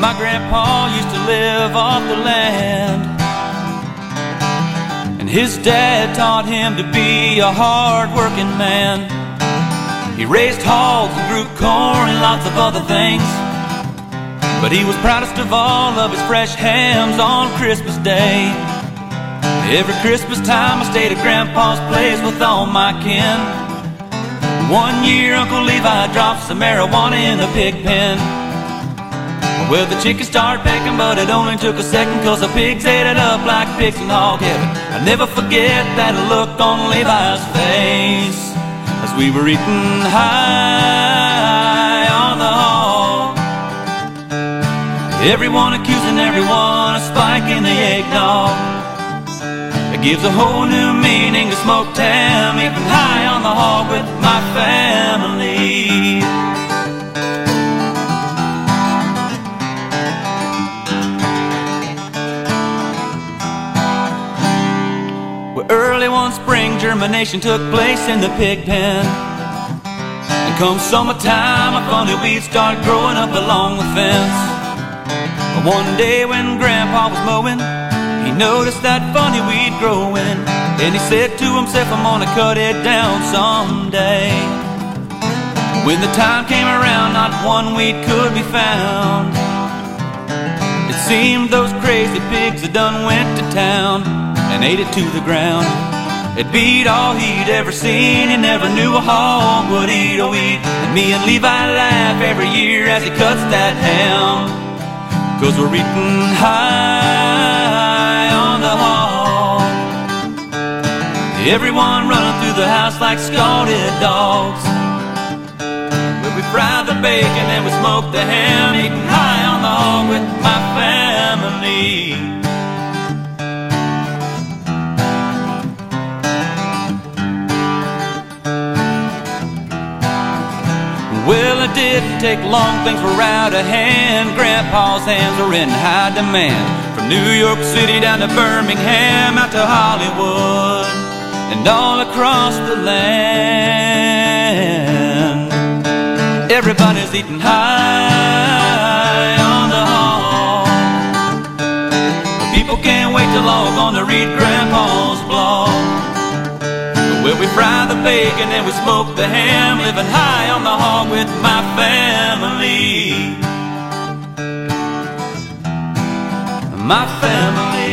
My grandpa used to live off the land. And his dad taught him to be a hard working man. He raised hogs and grew corn and lots of other things. But he was proudest of all of his fresh hams on Christmas Day. Every Christmas time I stayed at Grandpa's place with all my kin. One year Uncle Levi dropped some marijuana in the pig pen. Well, the chickens started pecking, but it only took a second Cause the pigs ate it up like pigs in hog heaven I never forget that look on Levi's face As we were eating high on the hog Everyone accusing everyone of spiking the eggnog It gives a whole new meaning to smoke ham Even high on the hog with my family Early one spring, germination took place in the pig pen. And come summertime, a funny weed started growing up along the fence. But one day when Grandpa was mowing, noticed that funny weed growing. And he said to himself, I'm gonna cut it down someday. When the time came around, not one weed could be found. It seemed those crazy pigs had done went to town and ate it to the ground. It beat all he'd ever seen. He never knew a hog would eat a weed. And me and Levi laugh every year as he cuts that ham. Cause we're eating high the hog. Everyone running through the house like scalded dogs. Well, we fried the bacon and we smoked the ham, eating high on the hog with my family. Well, it didn't take long, things were out of hand. Grandpa's hands were in high demand. From New York City down to Birmingham, out to Hollywood, and all across the land. Everybody's eating high on the hog. People can't wait to log on to read Grandpa's blog. Well, we fry the bacon and we smoke the ham, living high on the hog with my family. My family.